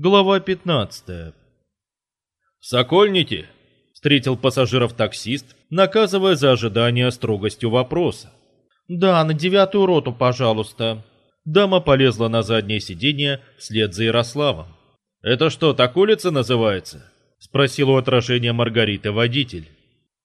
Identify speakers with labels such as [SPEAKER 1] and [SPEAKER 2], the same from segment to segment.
[SPEAKER 1] Глава 15. В Сокольнике встретил пассажиров таксист, наказывая за ожидание строгостью вопроса.
[SPEAKER 2] «Да, на девятую роту, пожалуйста».
[SPEAKER 1] Дама полезла на заднее сиденье вслед за Ярославом. «Это что, так улица называется?» — спросил у отражения Маргариты водитель.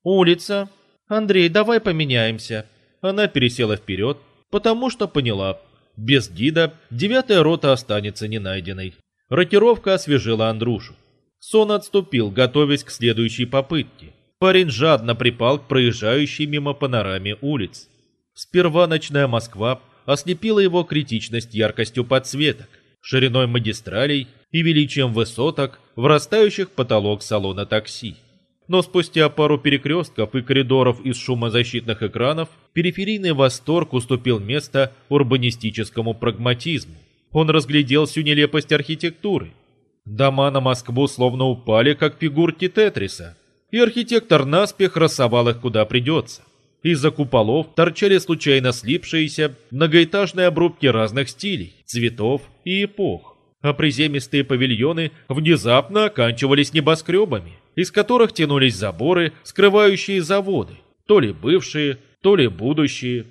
[SPEAKER 2] «Улица. Андрей, давай поменяемся».
[SPEAKER 1] Она пересела вперед, потому что поняла, без гида девятая рота останется ненайденной. Рокировка освежила Андрюшу. Сон отступил, готовясь к следующей попытке. Парень жадно припал к проезжающей мимо панораме улиц. Сперва ночная Москва ослепила его критичность яркостью подсветок, шириной магистралей и величием высоток, врастающих в потолок салона такси. Но спустя пару перекрестков и коридоров из шумозащитных экранов периферийный восторг уступил место урбанистическому прагматизму. Он разглядел всю нелепость архитектуры. Дома на Москву словно упали, как фигурки Тетриса, и архитектор наспех рассовал их куда придется. Из-за куполов торчали случайно слипшиеся многоэтажные обрубки разных стилей, цветов и эпох, а приземистые павильоны внезапно оканчивались небоскребами, из которых тянулись заборы, скрывающие заводы, то ли бывшие, то ли будущие.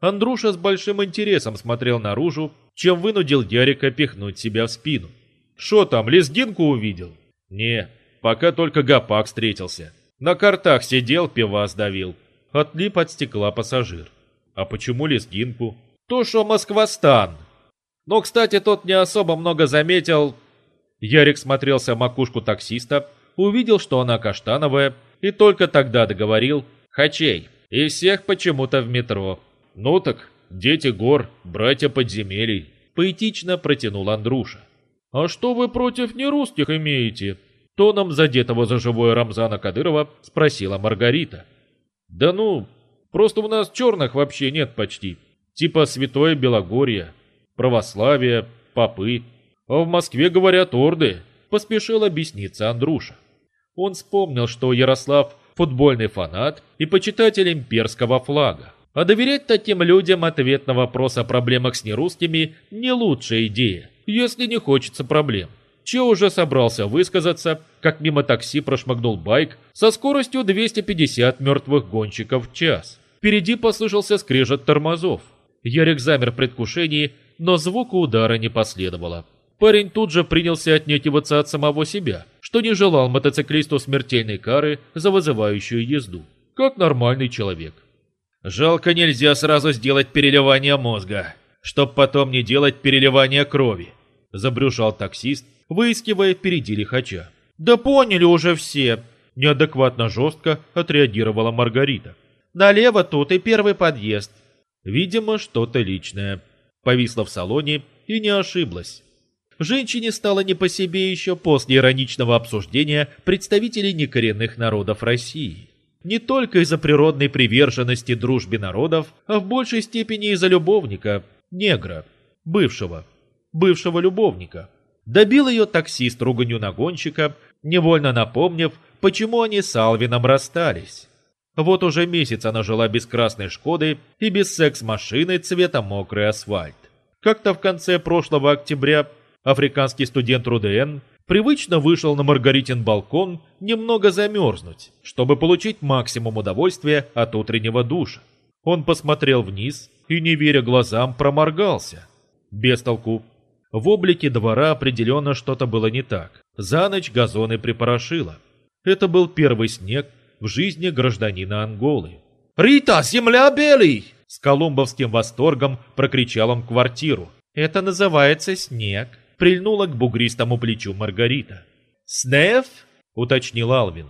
[SPEAKER 1] Андруша с большим интересом смотрел наружу чем вынудил Ярика пихнуть себя в спину. «Шо там, лезгинку увидел?» «Не, пока только гопак встретился. На картах сидел, пивас давил». Отлип от стекла пассажир. «А почему лезгинку?» «То, шо Москвастан!» Но, кстати, тот не особо много заметил. Ярик смотрелся в макушку таксиста, увидел, что она каштановая, и только тогда договорил «Хачей!» И всех почему-то в метро. «Ну так, дети гор, братья подземелий», — поэтично протянул Андруша. «А что вы против нерусских имеете?» Тоном задетого за живое Рамзана Кадырова спросила Маргарита. «Да ну, просто у нас черных вообще нет почти. Типа Святое Белогорье, православие, попы. А в Москве говорят орды», — поспешил объясниться Андруша. Он вспомнил, что Ярослав — футбольный фанат и почитатель имперского флага. А доверять таким людям ответ на вопрос о проблемах с нерусскими не лучшая идея, если не хочется проблем. Че уже собрался высказаться, как мимо такси прошмыгнул байк со скоростью 250 мертвых гонщиков в час. Впереди послышался скрежет тормозов. Ярик замер в предвкушении, но звука удара не последовало. Парень тут же принялся отнекиваться от самого себя, что не желал мотоциклисту смертельной кары за вызывающую езду, как нормальный человек. Жалко нельзя сразу сделать переливание мозга, чтоб потом не делать переливание крови. Забрюшал таксист, выискивая впереди лихача.
[SPEAKER 2] Да поняли уже все.
[SPEAKER 1] Неадекватно жестко отреагировала Маргарита.
[SPEAKER 2] Налево тут и первый подъезд.
[SPEAKER 1] Видимо, что-то личное. Повисла в салоне и не ошиблась. Женщине стало не по себе еще после ироничного обсуждения представителей некоренных народов России не только из-за природной приверженности дружбе народов, а в большей степени из-за любовника, негра, бывшего, бывшего любовника. Добил ее таксист руганью нагонщика, невольно напомнив, почему они с Алвином расстались. Вот уже месяц она жила без красной «Шкоды» и без секс-машины цвета мокрый асфальт. Как-то в конце прошлого октября африканский студент РУДН привычно вышел на Маргаритин балкон немного замерзнуть, чтобы получить максимум удовольствия от утреннего душа. Он посмотрел вниз и, не веря глазам, проморгался. Без толку. В облике двора определенно что-то было не так. За ночь газоны припорошило. Это был первый снег в жизни гражданина Анголы.
[SPEAKER 2] «Рита, земля белый!»
[SPEAKER 1] С колумбовским восторгом прокричал он квартиру.
[SPEAKER 2] «Это называется снег»,
[SPEAKER 1] прильнула к бугристому плечу Маргарита.
[SPEAKER 2] «Снеф?»
[SPEAKER 1] — уточнил Алвин.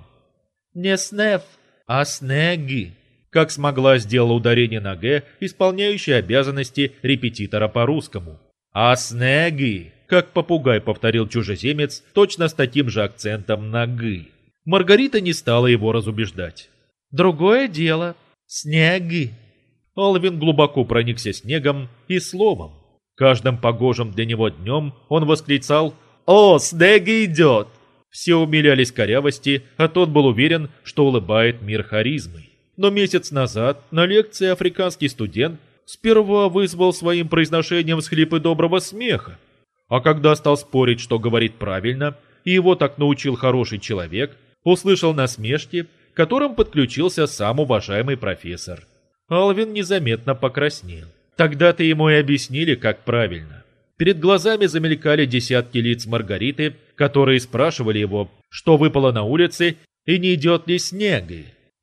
[SPEAKER 2] «Не снеф, а снеги»,
[SPEAKER 1] как смогла сделала ударение на «г», исполняющая обязанности репетитора по-русскому. «А снеги», как попугай повторил чужеземец, точно с таким же акцентом на «г». Маргарита не стала его разубеждать.
[SPEAKER 2] «Другое дело. Снеги».
[SPEAKER 1] Алвин глубоко проникся снегом и словом. Каждым погожим для него днем он восклицал «О, снег идет!». Все умилялись корявости, а тот был уверен, что улыбает мир харизмой. Но месяц назад на лекции африканский студент сперва вызвал своим произношением схлипы доброго смеха, А когда стал спорить, что говорит правильно, и его так научил хороший человек, услышал насмешки, которым подключился сам уважаемый профессор. Алвин незаметно покраснел. Тогда-то ему и объяснили, как правильно. Перед глазами замелькали десятки лиц Маргариты, которые спрашивали его, что выпало на улице и не идет ли снег.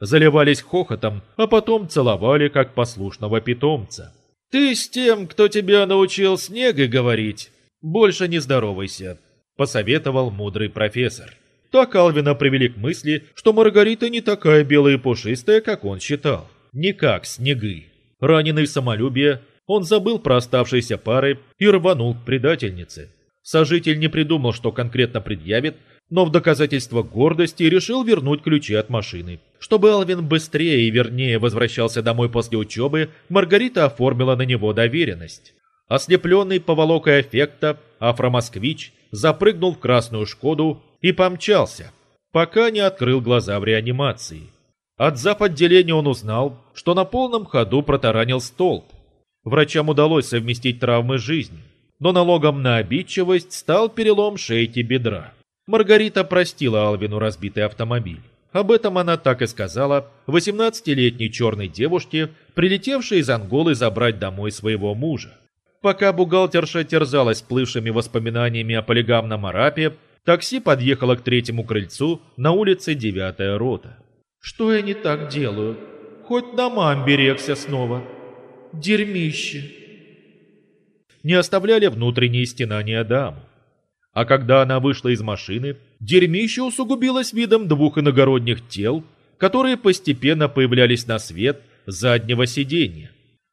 [SPEAKER 1] Заливались хохотом, а потом целовали, как послушного питомца. «Ты с тем, кто тебя научил снега говорить, больше не здоровайся», — посоветовал мудрый профессор. Так Алвина привели к мысли, что Маргарита не такая белая и пушистая, как он считал. Не как снеги. Раненый в самолюбие, он забыл про оставшиеся пары и рванул к предательнице. Сожитель не придумал, что конкретно предъявит, но в доказательство гордости решил вернуть ключи от машины. Чтобы Алвин быстрее и вернее возвращался домой после учебы, Маргарита оформила на него доверенность. Ослепленный поволокой эффекта, афромосквич запрыгнул в красную «Шкоду» и помчался, пока не открыл глаза в реанимации. От зап. отделения он узнал, что на полном ходу протаранил столб. Врачам удалось совместить травмы жизни, но налогом на обидчивость стал перелом шейки бедра. Маргарита простила Алвину разбитый автомобиль. Об этом она так и сказала 18-летней черной девушке, прилетевшей из Анголы забрать домой своего мужа. Пока бухгалтерша терзалась плывшими воспоминаниями о полигамном арапе, такси подъехало к третьему крыльцу на улице Девятая рота.
[SPEAKER 2] «Что я не так делаю? Хоть на мам берегся снова. Дерьмище!»
[SPEAKER 1] Не оставляли внутренние стенания даму. А когда она вышла из машины, дерьмище усугубилось видом двух иногородних тел, которые постепенно появлялись на свет заднего сиденья.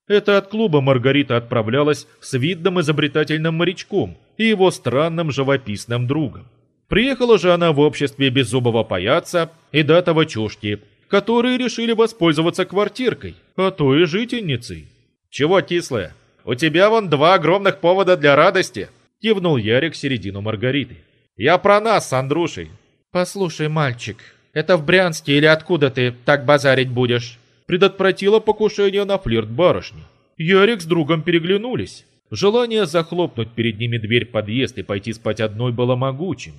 [SPEAKER 1] Это от клуба Маргарита отправлялась с видным изобретательным морячком и его странным живописным другом. Приехала же она в обществе беззубого паяца и датого чушки, которые решили воспользоваться квартиркой, а то и жительницей. «Чего кислая? У тебя вон два огромных повода для радости!» Кивнул Ярик середину Маргариты. «Я про нас с Андрушей».
[SPEAKER 2] «Послушай, мальчик, это в Брянске или откуда ты так базарить будешь?»
[SPEAKER 1] Предотвратила покушение на флирт барышни. Ярик с другом переглянулись. Желание захлопнуть перед ними дверь подъезд и пойти спать одной было могучим.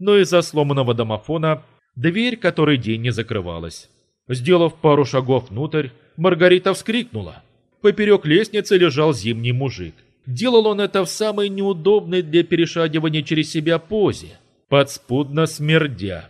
[SPEAKER 1] Но из-за сломанного домофона дверь который день не закрывалась. Сделав пару шагов внутрь, Маргарита вскрикнула. Поперек лестницы лежал зимний мужик. Делал он это в самой неудобной для перешагивания через себя позе, подспудно смердя.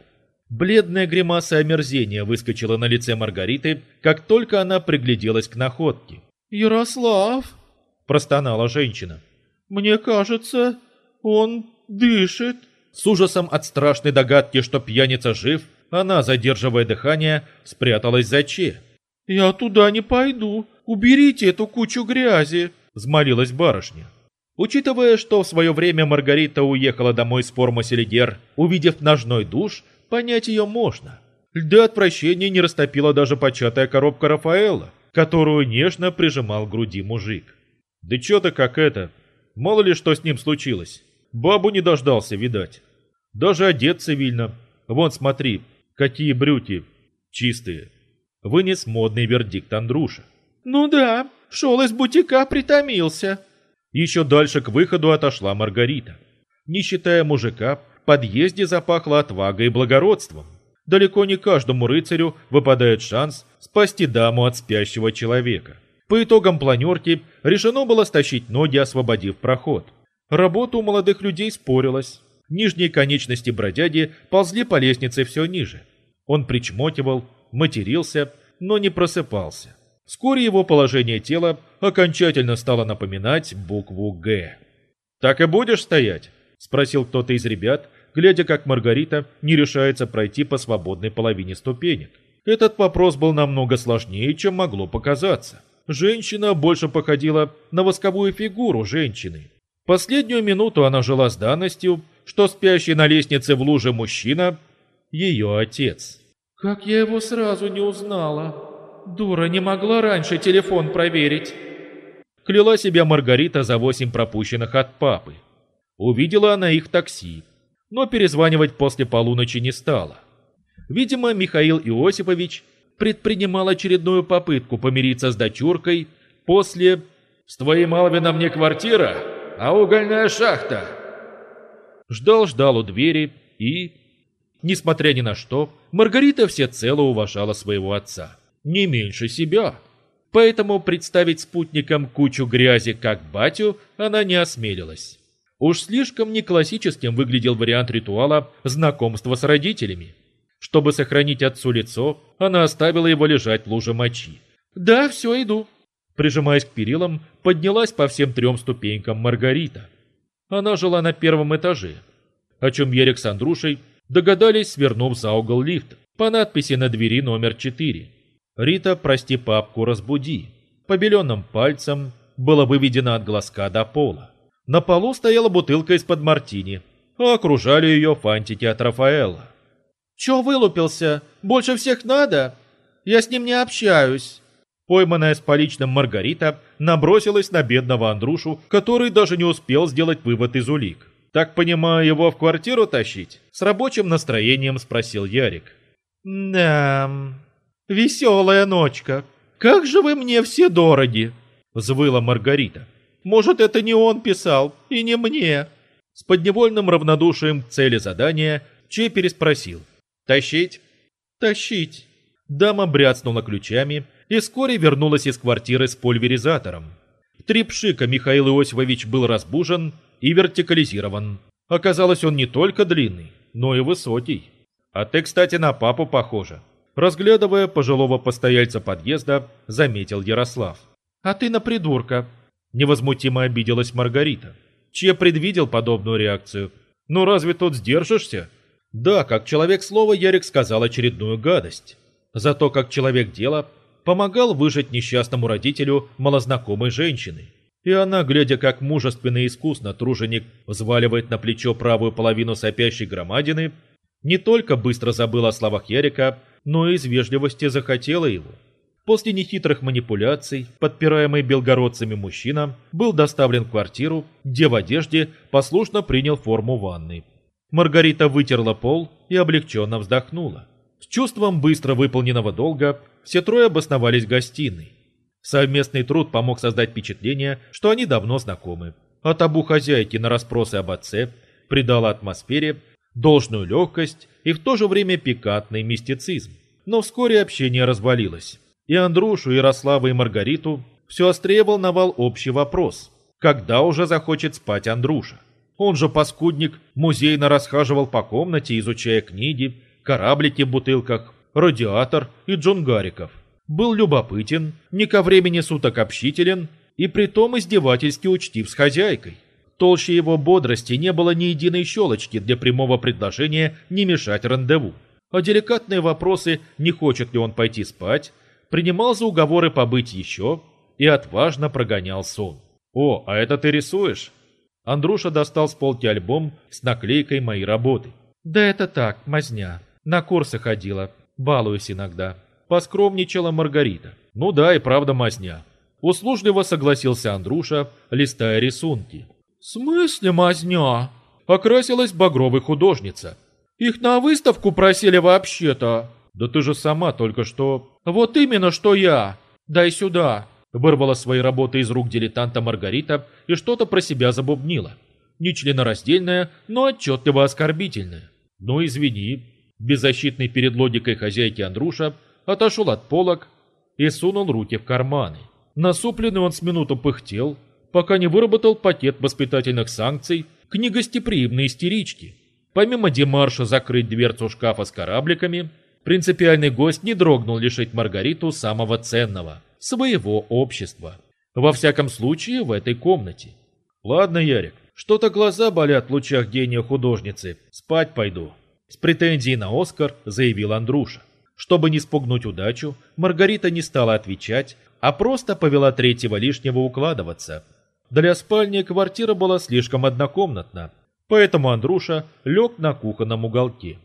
[SPEAKER 1] Бледная гримаса омерзения выскочила на лице Маргариты, как только она пригляделась к находке.
[SPEAKER 2] «Ярослав!»
[SPEAKER 1] – простонала женщина.
[SPEAKER 2] «Мне кажется, он дышит».
[SPEAKER 1] С ужасом от страшной догадки, что пьяница жив, она, задерживая дыхание, спряталась за че.
[SPEAKER 2] «Я туда не пойду. Уберите эту кучу грязи!»
[SPEAKER 1] — взмолилась барышня. Учитывая, что в свое время Маргарита уехала домой с формы селигер, увидев ножной душ, понять ее можно. Льда отвращения не растопила даже початая коробка Рафаэла, которую нежно прижимал к груди мужик. Да чё то как это, мало ли что с ним случилось. Бабу не дождался, видать. Даже одет цивильно. Вон смотри, какие брюки чистые. Вынес модный вердикт Андруша.
[SPEAKER 2] «Ну да, шел из бутика, притомился».
[SPEAKER 1] Еще дальше к выходу отошла Маргарита. Не считая мужика, в подъезде запахло отвагой и благородством. Далеко не каждому рыцарю выпадает шанс спасти даму от спящего человека. По итогам планерки решено было стащить ноги, освободив проход. Работа у молодых людей спорилась. Нижние конечности бродяги ползли по лестнице все ниже. Он причмокивал, матерился, но не просыпался. Вскоре его положение тела окончательно стало напоминать букву «Г». «Так и будешь стоять?» – спросил кто-то из ребят, глядя, как Маргарита не решается пройти по свободной половине ступенек. Этот вопрос был намного сложнее, чем могло показаться. Женщина больше походила на восковую фигуру женщины. Последнюю минуту она жила с данностью, что спящий на лестнице в луже мужчина – ее отец.
[SPEAKER 2] «Как я его сразу не узнала!» Дура, не могла раньше телефон проверить.
[SPEAKER 1] Кляла себя Маргарита за восемь пропущенных от папы. Увидела она их в такси, но перезванивать после полуночи не стала. Видимо, Михаил Иосипович предпринимал очередную попытку помириться с дочуркой после «С твоим Алвином не квартира, а угольная шахта», Ждал-ждал у двери и... Несмотря ни на что, Маргарита всецело уважала своего отца. Не меньше себя. Поэтому представить спутникам кучу грязи как батю она не осмелилась. Уж слишком не классическим выглядел вариант ритуала знакомства с родителями. Чтобы сохранить отцу лицо, она оставила его лежать в луже мочи. «Да, все, иду». Прижимаясь к перилам, поднялась по всем трем ступенькам Маргарита. Она жила на первом этаже, о чем Ерик с Андрушей догадались, свернув за угол лифта по надписи на двери номер 4. «Рита, прости папку, разбуди». Побеленным пальцем было выведено от глазка до пола. На полу стояла бутылка из-под мартини, а окружали ее фантики от Рафаэла.
[SPEAKER 2] «Чё вылупился? Больше всех надо? Я с ним не общаюсь».
[SPEAKER 1] Пойманная с поличным Маргарита набросилась на бедного Андрушу, который даже не успел сделать вывод из улик. «Так понимаю, его в квартиру тащить?» С рабочим настроением спросил Ярик.
[SPEAKER 2] «Да, веселая ночка. Как же вы мне все дороги!»
[SPEAKER 1] Взвыла Маргарита.
[SPEAKER 2] «Может, это не он писал, и не мне?»
[SPEAKER 1] С подневольным равнодушием к цели задания Че переспросил. «Тащить?»
[SPEAKER 2] «Тащить».
[SPEAKER 1] Дама бряцнула ключами и вскоре вернулась из квартиры с пульверизатором. три пшика Михаил Иосифович был разбужен и вертикализирован. Оказалось, он не только длинный, но и высокий. А ты, кстати, на папу похожа. Разглядывая пожилого постояльца подъезда, заметил Ярослав.
[SPEAKER 2] «А ты на придурка!»
[SPEAKER 1] Невозмутимо обиделась Маргарита. Че предвидел подобную реакцию. «Ну разве тут сдержишься?» Да, как человек слова Ярик сказал очередную гадость. Зато как человек дела помогал выжить несчастному родителю малознакомой женщины. И она, глядя как мужественно и искусно труженик взваливает на плечо правую половину сопящей громадины, не только быстро забыла о словах Ярика, но и из вежливости захотела его. После нехитрых манипуляций, подпираемый белгородцами мужчина был доставлен в квартиру, где в одежде послушно принял форму ванны. Маргарита вытерла пол и облегченно вздохнула. С чувством быстро выполненного долга все трое обосновались в гостиной. Совместный труд помог создать впечатление, что они давно знакомы. А табу хозяйки на расспросы об отце придало атмосфере должную легкость и в то же время пикантный мистицизм. Но вскоре общение развалилось. И Андрушу, Ярослава и Маргариту все острее волновал общий вопрос. Когда уже захочет спать Андруша? Он же паскудник музейно расхаживал по комнате, изучая книги, кораблики в бутылках, радиатор и джунгариков. Был любопытен, не ко времени суток общителен и притом издевательски учтив с хозяйкой. Толще его бодрости не было ни единой щелочки для прямого предложения не мешать рандеву. А деликатные вопросы, не хочет ли он пойти спать, принимал за уговоры побыть еще и отважно прогонял сон. «О, а это ты рисуешь?» Андруша достал с полки альбом с наклейкой моей работы.
[SPEAKER 2] «Да это так, мазня. На курсы ходила. Балуюсь иногда».
[SPEAKER 1] Поскромничала Маргарита. «Ну да, и правда мазня». Услужливо согласился Андруша, листая рисунки.
[SPEAKER 2] «В смысле мазня?»
[SPEAKER 1] Окрасилась багровой художница.
[SPEAKER 2] «Их на выставку просили вообще-то».
[SPEAKER 1] «Да ты же сама только что...»
[SPEAKER 2] «Вот именно, что я. Дай сюда».
[SPEAKER 1] Вырвала свои работы из рук дилетанта Маргарита и что-то про себя забубнила. Нечленораздельное, но отчетливо оскорбительное. Ну извини, беззащитный перед логикой хозяйки Андруша отошел от полок и сунул руки в карманы. Насупленный он с минуту пыхтел, пока не выработал пакет воспитательных санкций к негостеприимной истеричке. Помимо демарша закрыть дверцу шкафа с корабликами, принципиальный гость не дрогнул лишить Маргариту самого ценного – своего общества. Во всяком случае, в этой комнате. Ладно, Ярик, что-то глаза болят в лучах гения художницы. Спать пойду. С претензией на Оскар заявил Андруша. Чтобы не спугнуть удачу, Маргарита не стала отвечать, а просто повела третьего лишнего укладываться. Для спальни квартира была слишком однокомнатна, поэтому Андруша лег на кухонном уголке.